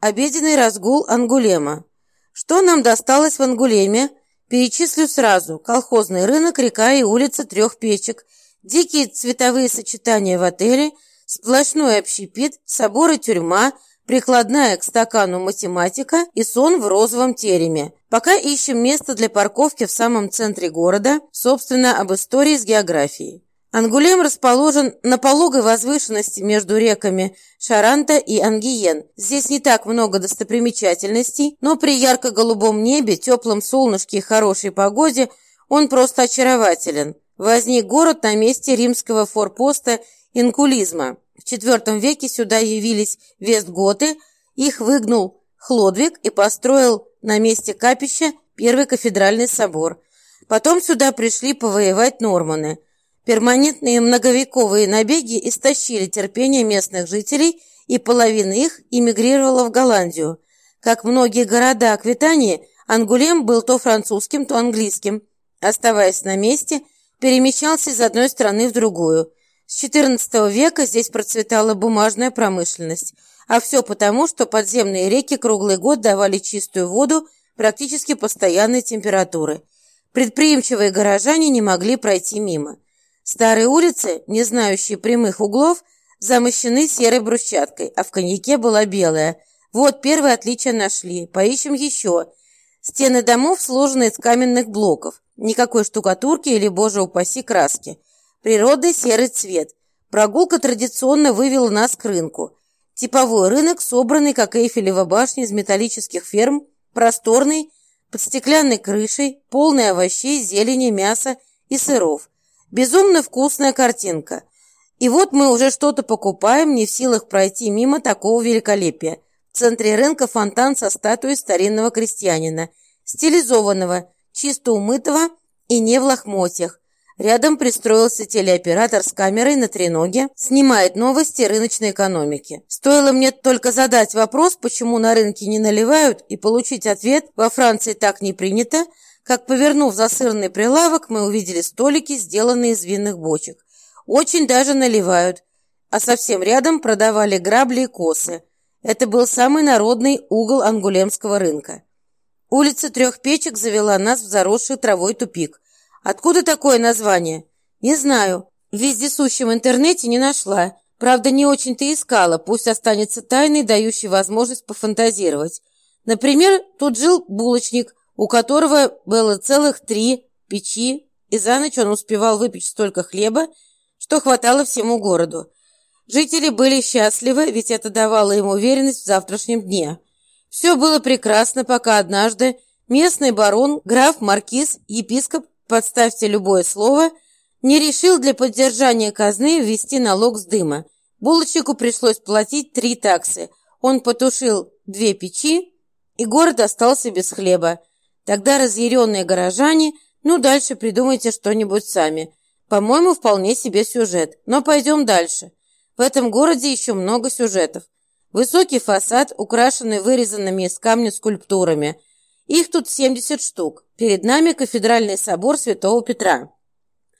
Обеденный разгул Ангулема. Что нам досталось в Ангулеме? Перечислю сразу. Колхозный рынок, река и улица трех печек, дикие цветовые сочетания в отеле, сплошной общепит, собор и тюрьма, прикладная к стакану математика и сон в розовом тереме. Пока ищем место для парковки в самом центре города, собственно, об истории с географией. Ангулем расположен на пологой возвышенности между реками Шаранта и Ангиен. Здесь не так много достопримечательностей, но при ярко-голубом небе, теплом солнышке и хорошей погоде он просто очарователен. Возник город на месте римского форпоста Инкулизма. В IV веке сюда явились вестготы, их выгнул Хлодвиг и построил на месте капища первый кафедральный собор. Потом сюда пришли повоевать норманы – Перманентные многовековые набеги истощили терпение местных жителей, и половина их эмигрировала в Голландию. Как многие города Аквитании, Ангулем был то французским, то английским. Оставаясь на месте, перемещался из одной страны в другую. С XIV века здесь процветала бумажная промышленность, а все потому, что подземные реки круглый год давали чистую воду практически постоянной температуры. Предприимчивые горожане не могли пройти мимо. Старые улицы, не знающие прямых углов, замощены серой брусчаткой, а в коньяке была белая. Вот первое отличие нашли. Поищем еще. Стены домов сложены из каменных блоков. Никакой штукатурки или, боже упаси, краски. Природный серый цвет. Прогулка традиционно вывела нас к рынку. Типовой рынок, собранный, как Эйфелева башня, из металлических ферм, просторный, под стеклянной крышей, полный овощей, зелени, мяса и сыров. Безумно вкусная картинка. И вот мы уже что-то покупаем, не в силах пройти мимо такого великолепия. В центре рынка фонтан со статуей старинного крестьянина, стилизованного, чисто умытого и не в лохмотьях. Рядом пристроился телеоператор с камерой на треноге, снимает новости рыночной экономики. Стоило мне только задать вопрос, почему на рынке не наливают, и получить ответ «во Франции так не принято», как, повернув за сырный прилавок, мы увидели столики, сделанные из винных бочек. Очень даже наливают. А совсем рядом продавали грабли и косы. Это был самый народный угол ангулемского рынка. Улица трех печек завела нас в заросший травой тупик. Откуда такое название? Не знаю. В вездесущем интернете не нашла. Правда, не очень-то искала. Пусть останется тайной, дающей возможность пофантазировать. Например, тут жил булочник – у которого было целых три печи, и за ночь он успевал выпечь столько хлеба, что хватало всему городу. Жители были счастливы, ведь это давало им уверенность в завтрашнем дне. Все было прекрасно, пока однажды местный барон, граф, маркиз, епископ, подставьте любое слово, не решил для поддержания казны ввести налог с дыма. Булочнику пришлось платить три таксы. Он потушил две печи, и город остался без хлеба. Тогда разъяренные горожане, ну, дальше придумайте что-нибудь сами. По-моему, вполне себе сюжет. Но пойдем дальше. В этом городе еще много сюжетов. Высокий фасад, украшенный вырезанными из камня скульптурами. Их тут 70 штук. Перед нами кафедральный собор Святого Петра.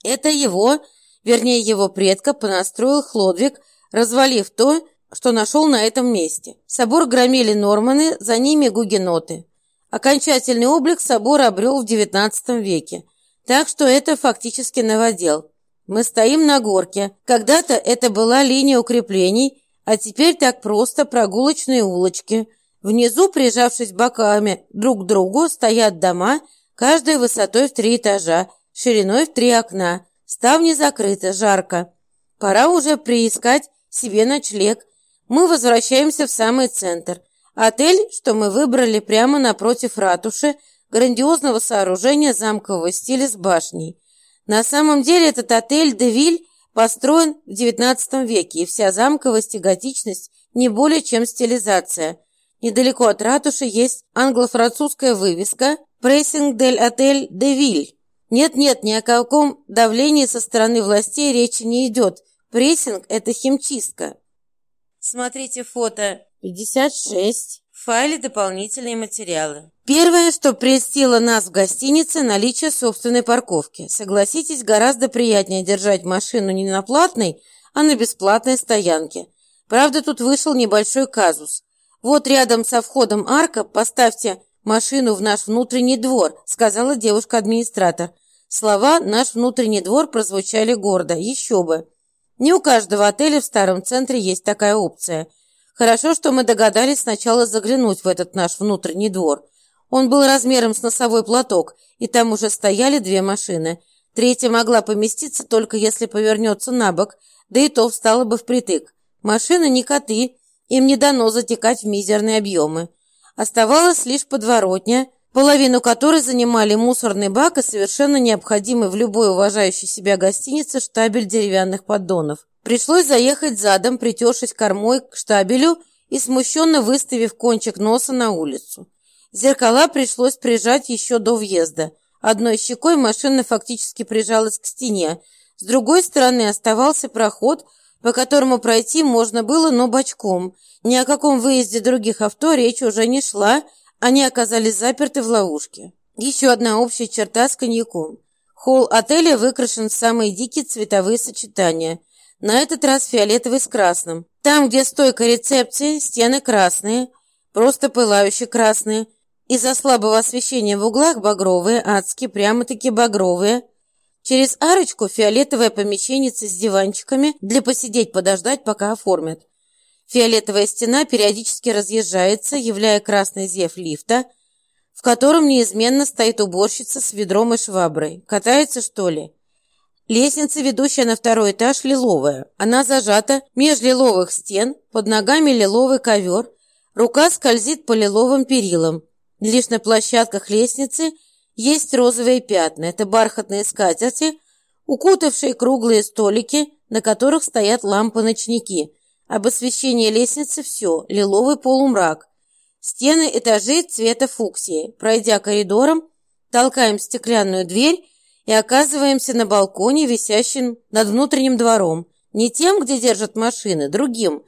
Это его, вернее его предка, понастроил Хлодвиг, развалив то, что нашел на этом месте. Собор громили норманы, за ними гугеноты. Окончательный облик собор обрел в XIX веке, так что это фактически новодел. Мы стоим на горке. Когда-то это была линия укреплений, а теперь так просто прогулочные улочки. Внизу, прижавшись боками друг к другу, стоят дома, каждая высотой в три этажа, шириной в три окна. Ставни закрыты, жарко. Пора уже приискать себе ночлег. Мы возвращаемся в самый центр – Отель, что мы выбрали прямо напротив ратуши, грандиозного сооружения замкового стиля с башней. На самом деле этот отель «Девиль» построен в XIX веке, и вся замковость и готичность не более чем стилизация. Недалеко от ратуши есть англо-французская вывеска «Pressing de l'Hôtel de Ville». Нет-нет, ни о каком давлении со стороны властей речи не идет. Pressing – это химчистка. Смотрите фото 56. В файле дополнительные материалы. Первое, что прельстило нас в гостинице, наличие собственной парковки. Согласитесь, гораздо приятнее держать машину не на платной, а на бесплатной стоянке. Правда, тут вышел небольшой казус. «Вот рядом со входом арка поставьте машину в наш внутренний двор», сказала девушка-администратор. Слова «наш внутренний двор» прозвучали гордо. Еще бы. Не у каждого отеля в старом центре есть такая опция. Хорошо, что мы догадались сначала заглянуть в этот наш внутренний двор. Он был размером с носовой платок, и там уже стояли две машины. Третья могла поместиться только если повернется на бок, да и то встала бы впритык. Машины не коты, им не дано затекать в мизерные объемы. Оставалась лишь подворотня, половину которой занимали мусорный бак и совершенно необходимый в любой уважающей себя гостинице штабель деревянных поддонов. Пришлось заехать задом, притершись кормой к штабелю и смущенно выставив кончик носа на улицу. Зеркала пришлось прижать еще до въезда. Одной щекой машина фактически прижалась к стене, с другой стороны оставался проход, по которому пройти можно было, но бочком. Ни о каком выезде других авто речь уже не шла, они оказались заперты в ловушке. Еще одна общая черта с коньяком. Холл отеля выкрашен в самые дикие цветовые сочетания. На этот раз фиолетовый с красным. Там, где стойка рецепции, стены красные, просто пылающие красные. Из-за слабого освещения в углах багровые, адские, прямо-таки багровые. Через арочку фиолетовое помещение с диванчиками для посидеть подождать, пока оформят. Фиолетовая стена периодически разъезжается, являя красный зев лифта, в котором неизменно стоит уборщица с ведром и шваброй. Катается, что ли? Лестница, ведущая на второй этаж, лиловая. Она зажата меж лиловых стен, под ногами лиловый ковер, рука скользит по лиловым перилам. Лишь на площадках лестницы – есть розовые пятна. Это бархатные скатерти, укутавшие круглые столики, на которых стоят лампы-ночники. Об освещении лестницы все, лиловый полумрак. Стены этажей цвета фуксии. Пройдя коридором, толкаем стеклянную дверь и оказываемся на балконе, висящем над внутренним двором. Не тем, где держат машины, другим,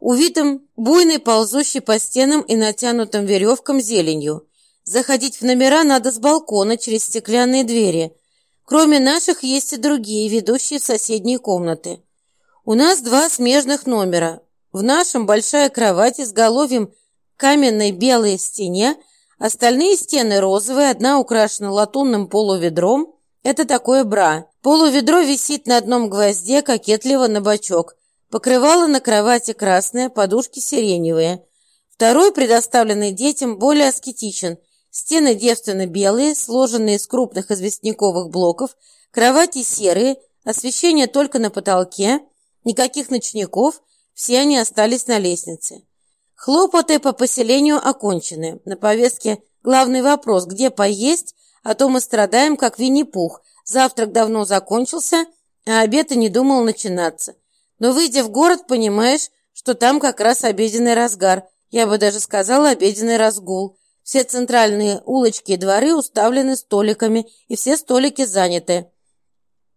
увитым буйной, ползущей по стенам и натянутым веревкам зеленью. Заходить в номера надо с балкона через стеклянные двери. Кроме наших есть и другие, ведущие в соседние комнаты. У нас два смежных номера. В нашем большая кровать с головьем каменной белой стене, остальные стены розовые, одна украшена латунным полуведром. Это такое бра. Полуведро висит на одном гвозде, кокетливо на бочок. Покрывало на кровати красное, подушки сиреневые. Второй, предоставленный детям, более аскетичен – Стены девственно-белые, сложенные из крупных известняковых блоков, кровати серые, освещение только на потолке, никаких ночников, все они остались на лестнице. Хлопоты по поселению окончены. На повестке главный вопрос, где поесть, а то мы страдаем, как Винни-Пух. Завтрак давно закончился, а обед и не думал начинаться. Но, выйдя в город, понимаешь, что там как раз обеденный разгар. Я бы даже сказала обеденный разгул. Все центральные улочки и дворы уставлены столиками, и все столики заняты.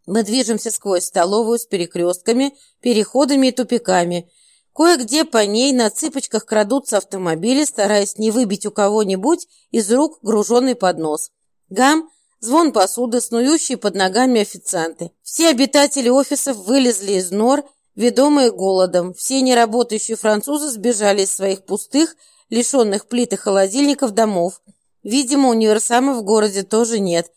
Мы движемся сквозь столовую с перекрестками, переходами и тупиками. Кое-где по ней на цыпочках крадутся автомобили, стараясь не выбить у кого-нибудь из рук груженный поднос. Гам, звон посуды, снующие под ногами официанты. Все обитатели офисов вылезли из нор, ведомые голодом. Все неработающие французы сбежали из своих пустых, лишенных плит и холодильников домов. Видимо, универсама в городе тоже нет.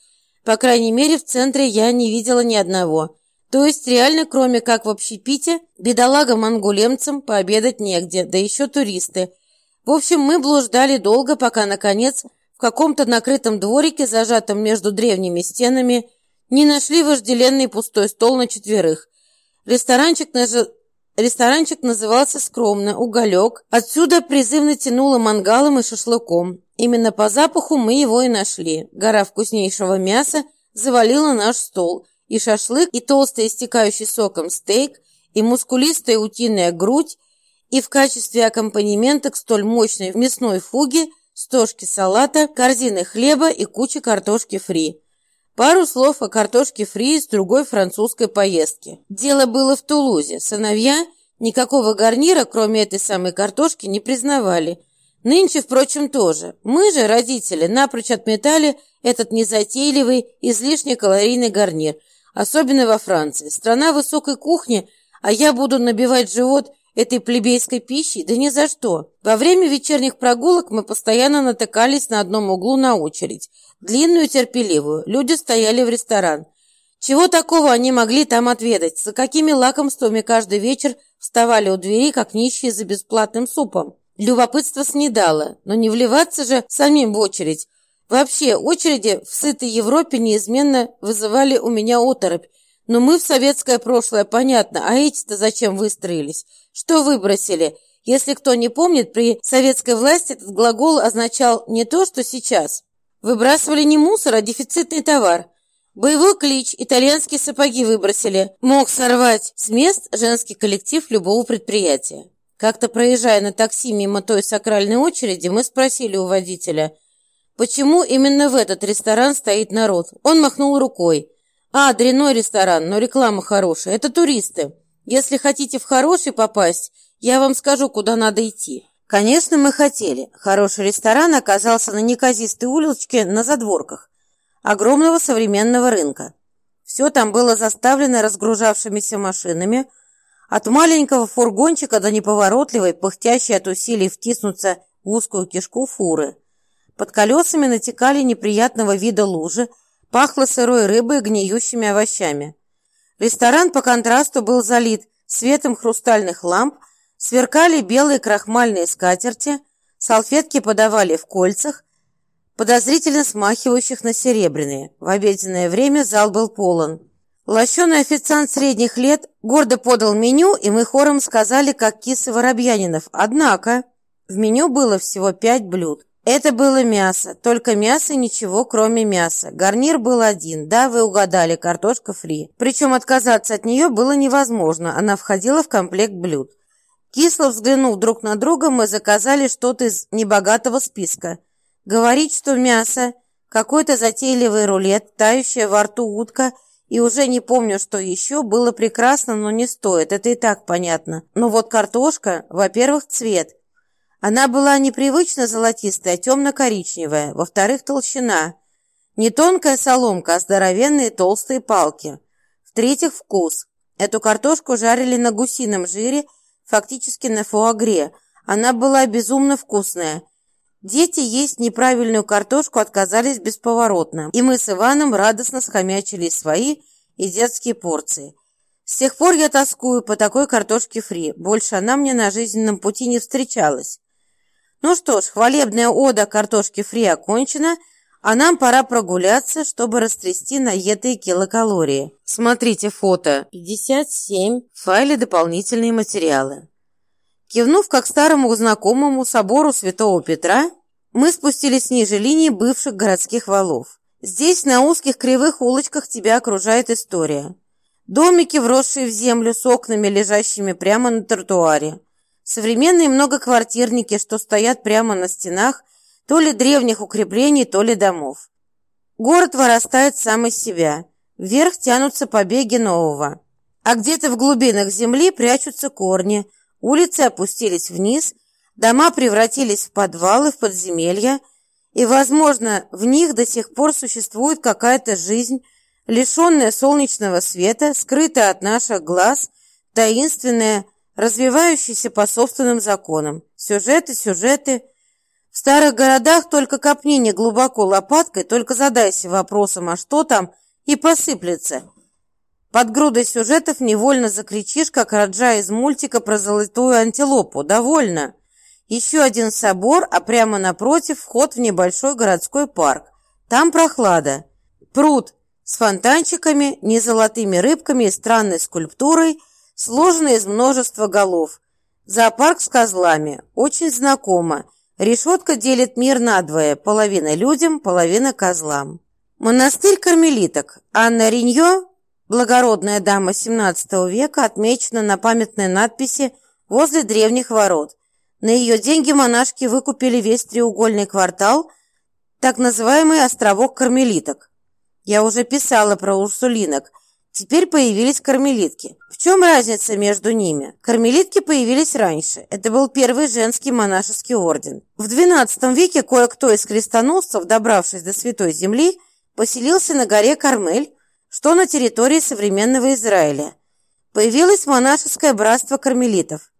По крайней мере, в центре я не видела ни одного. То есть реально, кроме как в общепите, бедолагам-ангулемцам пообедать негде, да еще туристы. В общем, мы блуждали долго, пока, наконец, в каком-то накрытом дворике, зажатом между древними стенами, не нашли вожделенный пустой стол на четверых. Ресторанчик Ресторанчик назывался скромно «Уголек». Отсюда призывно тянуло мангалом и шашлыком. Именно по запаху мы его и нашли. Гора вкуснейшего мяса завалила наш стол. И шашлык, и толстый истекающий соком стейк, и мускулистая утиная грудь, и в качестве аккомпанемента к столь мощной мясной фуге стошки салата, корзины хлеба и куча картошки фри. Пару слов о картошке фри из другой французской поездки. Дело было в Тулузе. Сыновья никакого гарнира, кроме этой самой картошки, не признавали. Нынче, впрочем, тоже. Мы же, родители, напрочь отметали этот незатейливый, излишне калорийный гарнир. Особенно во Франции. Страна высокой кухни, а я буду набивать живот этой плебейской пищей? Да ни за что. Во время вечерних прогулок мы постоянно натыкались на одном углу на очередь. Длинную, терпеливую. Люди стояли в ресторан. Чего такого они могли там отведать? За какими лакомствами каждый вечер вставали у двери, как нищие за бесплатным супом? Любопытство снедало, но не вливаться же самим в очередь. Вообще, очереди в сытой Европе неизменно вызывали у меня оторопь. Но мы в советское прошлое, понятно, а эти-то зачем выстроились? Что выбросили? Если кто не помнит, при советской власти этот глагол означал не то, что сейчас. Выбрасывали не мусор, а дефицитный товар. Боевой клич, итальянские сапоги выбросили. Мог сорвать с мест женский коллектив любого предприятия. Как-то проезжая на такси мимо той сакральной очереди, мы спросили у водителя, почему именно в этот ресторан стоит народ. Он махнул рукой. «А, дрянной ресторан, но реклама хорошая. Это туристы. Если хотите в хороший попасть, я вам скажу, куда надо идти». Конечно, мы хотели. Хороший ресторан оказался на неказистой улочке на задворках огромного современного рынка. Все там было заставлено разгружавшимися машинами, от маленького фургончика до неповоротливой, пыхтящей от усилий втиснуться в узкую кишку фуры. Под колесами натекали неприятного вида лужи, пахло сырой рыбой и гниющими овощами. Ресторан по контрасту был залит светом хрустальных ламп, сверкали белые крахмальные скатерти, салфетки подавали в кольцах, подозрительно смахивающих на серебряные. В обеденное время зал был полон. Лощеный официант средних лет гордо подал меню, и мы хором сказали, как кисы Воробьянинов. Однако в меню было всего пять блюд. Это было мясо, только мясо ничего, кроме мяса. Гарнир был один, да, вы угадали, картошка фри. Причем отказаться от нее было невозможно, она входила в комплект блюд. Кисло взглянув друг на друга, мы заказали что-то из небогатого списка. Говорить, что мясо, какой-то затейливый рулет, тающая во рту утка и уже не помню, что еще, было прекрасно, но не стоит, это и так понятно. Но вот картошка, во-первых, цвет – она была непривычно золотистая, а темно-коричневая. Во-вторых, толщина. Не тонкая соломка, а здоровенные толстые палки. В-третьих, вкус. Эту картошку жарили на гусином жире, фактически на фуагре. Она была безумно вкусная. Дети есть неправильную картошку отказались бесповоротно, и мы с Иваном радостно схомячили свои и детские порции. С тех пор я тоскую по такой картошке фри. Больше она мне на жизненном пути не встречалась. Ну что ж, хвалебная ода картошки фри окончена, а нам пора прогуляться, чтобы растрясти наетые килокалории. Смотрите фото 57 в файле «Дополнительные материалы». Кивнув как старому знакомому собору Святого Петра, мы спустились ниже линии бывших городских валов. Здесь, на узких кривых улочках, тебя окружает история. Домики, вросшие в землю, с окнами, лежащими прямо на тротуаре. Современные многоквартирники, что стоят прямо на стенах то ли древних укреплений, то ли домов. Город вырастает сам из себя. Вверх тянутся побеги нового. А где-то в глубинах земли прячутся корни. Улицы опустились вниз, дома превратились в подвалы, в подземелья, и, возможно, в них до сих пор существует какая-то жизнь, лишенная солнечного света, скрытая от наших глаз, таинственная, развивающийся по собственным законам. Сюжеты, сюжеты. В старых городах только копни глубоко лопаткой, только задайся вопросом, а что там, и посыплется. Под грудой сюжетов невольно закричишь, как Раджа из мультика про золотую антилопу. Довольно. Еще один собор, а прямо напротив вход в небольшой городской парк. Там прохлада. Пруд с фонтанчиками, незолотыми рыбками и странной скульптурой – сложенный из множества голов. Зоопарк с козлами. Очень знакомо. Решетка делит мир надвое. Половина людям, половина козлам. Монастырь кармелиток. Анна Риньо, благородная дама XVII века, отмечена на памятной надписи возле древних ворот. На ее деньги монашки выкупили весь треугольный квартал, так называемый островок кармелиток. Я уже писала про урсулинок – Теперь появились кармелитки. В чем разница между ними? Кармелитки появились раньше. Это был первый женский монашеский орден. В XII веке кое-кто из крестоносцев, добравшись до Святой Земли, поселился на горе Кармель, что на территории современного Израиля. Появилось монашеское братство кармелитов.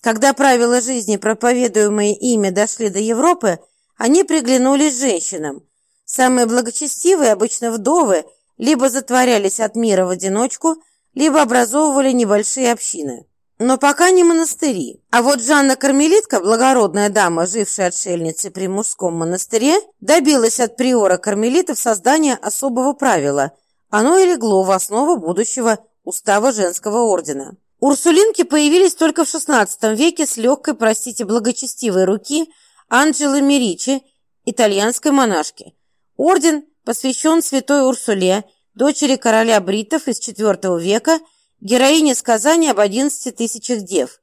Когда правила жизни, проповедуемые ими, дошли до Европы, они приглянулись женщинам. Самые благочестивые, обычно вдовы, либо затворялись от мира в одиночку, либо образовывали небольшие общины. Но пока не монастыри. А вот Жанна Кармелитка, благородная дама, жившая отшельницей при мужском монастыре, добилась от приора кармелитов создания особого правила. Оно и легло в основу будущего устава женского ордена. Урсулинки появились только в XVI веке с легкой, простите, благочестивой руки Анджелы Меричи, итальянской монашки. Орден посвящен святой Урсуле, дочери короля бритов из IV века – героиня сказания об 11 тысячах дев.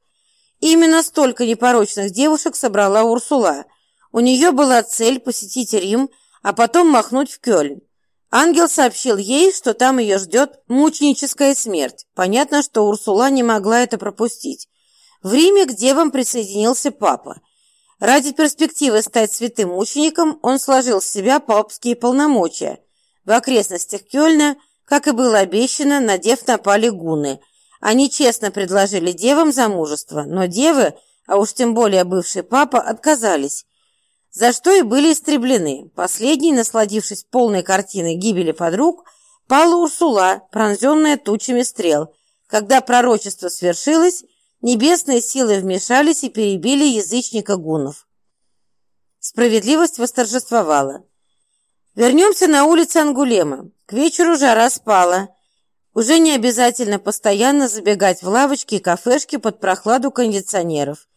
именно столько непорочных девушек собрала Урсула. У нее была цель посетить Рим, а потом махнуть в Кёльн. Ангел сообщил ей, что там ее ждет мученическая смерть. Понятно, что Урсула не могла это пропустить. В Риме к девам присоединился папа. Ради перспективы стать святым мучеником он сложил с себя папские полномочия. В окрестностях Кёльна как и было обещано, на дев напали гуны. Они честно предложили девам замужество, но девы, а уж тем более бывший папа, отказались, за что и были истреблены. Последний, насладившись полной картиной гибели подруг, пала Урсула, пронзенная тучами стрел. Когда пророчество свершилось, небесные силы вмешались и перебили язычника гунов. Справедливость восторжествовала. Вернемся на улицу Ангулема. К вечеру жара спала. Уже не обязательно постоянно забегать в лавочки и кафешки под прохладу кондиционеров.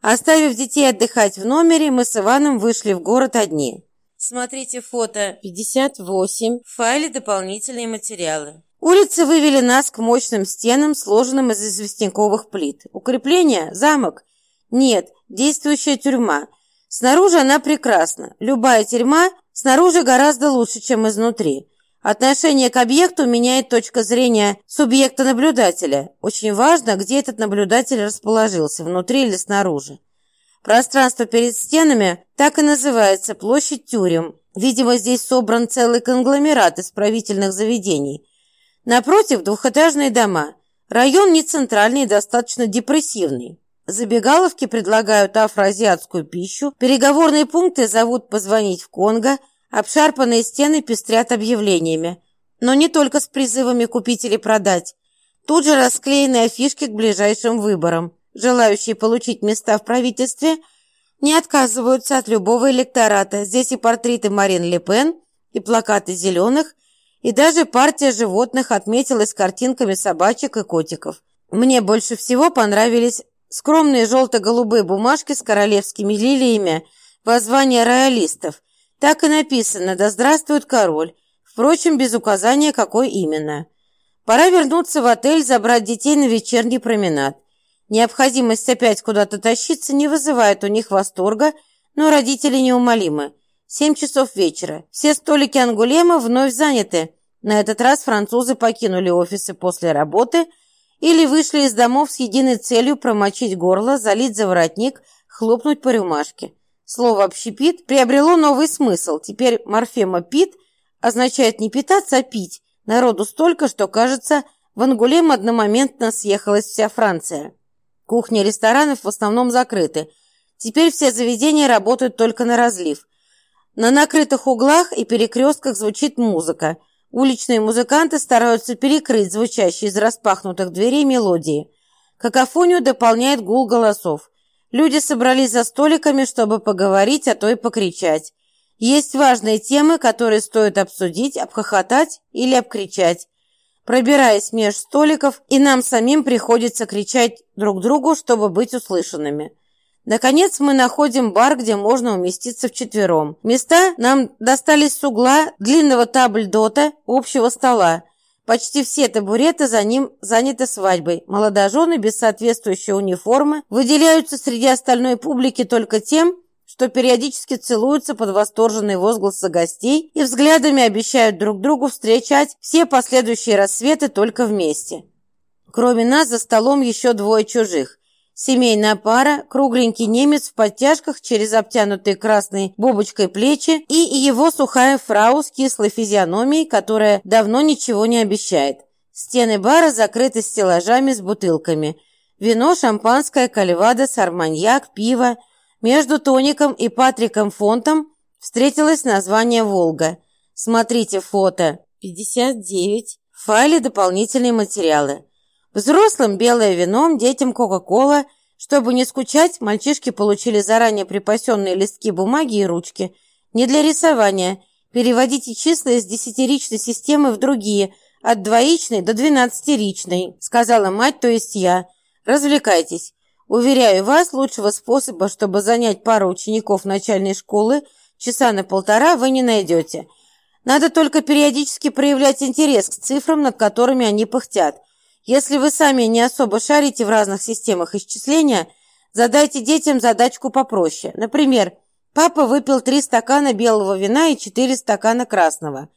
Оставив детей отдыхать в номере, мы с Иваном вышли в город одни. Смотрите фото 58 в файле «Дополнительные материалы». Улицы вывели нас к мощным стенам, сложенным из известняковых плит. Укрепление? Замок? Нет, действующая тюрьма. Снаружи она прекрасна. Любая тюрьма Снаружи гораздо лучше, чем изнутри. Отношение к объекту меняет точка зрения субъекта-наблюдателя. Очень важно, где этот наблюдатель расположился, внутри или снаружи. Пространство перед стенами так и называется площадь тюрем. Видимо, здесь собран целый конгломерат исправительных заведений. Напротив двухэтажные дома. Район не центральный, достаточно депрессивный. Забегаловки предлагают афроазиатскую пищу, переговорные пункты зовут позвонить в Конго – Обшарпанные стены пестрят объявлениями. Но не только с призывами купить или продать. Тут же расклеены афишки к ближайшим выборам. Желающие получить места в правительстве не отказываются от любого электората. Здесь и портреты Марин Ле Пен, и плакаты зеленых, и даже партия животных отметилась картинками собачек и котиков. Мне больше всего понравились скромные желто-голубые бумажки с королевскими лилиями, воззвания роялистов – так и написано «Да здравствует король», впрочем, без указания, какой именно. Пора вернуться в отель, забрать детей на вечерний променад. Необходимость опять куда-то тащиться не вызывает у них восторга, но родители неумолимы. Семь часов вечера. Все столики Ангулема вновь заняты. На этот раз французы покинули офисы после работы или вышли из домов с единой целью промочить горло, залить за воротник, хлопнуть по рюмашке. Слово «общепит» приобрело новый смысл. Теперь морфема «пит» означает не питаться, а пить. Народу столько, что, кажется, в Ангулем одномоментно съехалась вся Франция. Кухни ресторанов в основном закрыты. Теперь все заведения работают только на разлив. На накрытых углах и перекрестках звучит музыка. Уличные музыканты стараются перекрыть звучащие из распахнутых дверей мелодии. Какофонию дополняет гул голосов. Люди собрались за столиками, чтобы поговорить, а то и покричать. Есть важные темы, которые стоит обсудить, обхохотать или обкричать. Пробираясь меж столиков, и нам самим приходится кричать друг другу, чтобы быть услышанными. Наконец мы находим бар, где можно уместиться вчетвером. Места нам достались с угла длинного табльдота общего стола. Почти все табуреты за ним заняты свадьбой. Молодожены без соответствующей униформы выделяются среди остальной публики только тем, что периодически целуются под восторженные возгласы гостей и взглядами обещают друг другу встречать все последующие рассветы только вместе. Кроме нас за столом еще двое чужих. Семейная пара, кругленький немец в подтяжках через обтянутые красной бубочкой плечи и его сухая фрау с кислой физиономией, которая давно ничего не обещает. Стены бара закрыты стеллажами с бутылками. Вино, шампанское, кальвадос, арманьяк, пиво. Между тоником и Патриком Фонтом встретилось название «Волга». Смотрите фото 59. В файле дополнительные материалы. Взрослым белое вино, детям Кока-Кола. Чтобы не скучать, мальчишки получили заранее припасенные листки бумаги и ручки. Не для рисования. Переводите числа из десятиричной системы в другие, от двоичной до двенадцатиричной, сказала мать, то есть я. Развлекайтесь. Уверяю вас, лучшего способа, чтобы занять пару учеников начальной школы часа на полтора вы не найдете. Надо только периодически проявлять интерес к цифрам, над которыми они пыхтят. Если вы сами не особо шарите в разных системах исчисления, задайте детям задачку попроще. Например, папа выпил три стакана белого вина и четыре стакана красного.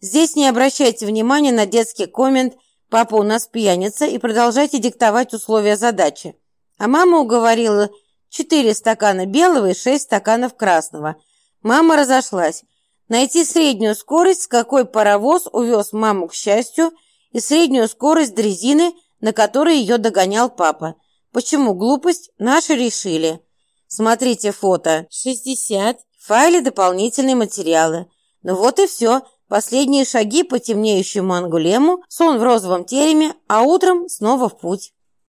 Здесь не обращайте внимания на детский коммент «папа у нас пьяница» и продолжайте диктовать условия задачи. А мама уговорила четыре стакана белого и шесть стаканов красного. Мама разошлась. Найти среднюю скорость, с какой паровоз увез маму к счастью, и среднюю скорость дрезины, на которой ее догонял папа. Почему глупость? Наши решили. Смотрите фото. 60. В файле дополнительные материалы. Ну вот и все. Последние шаги по темнеющему ангулему, сон в розовом тереме, а утром снова в путь.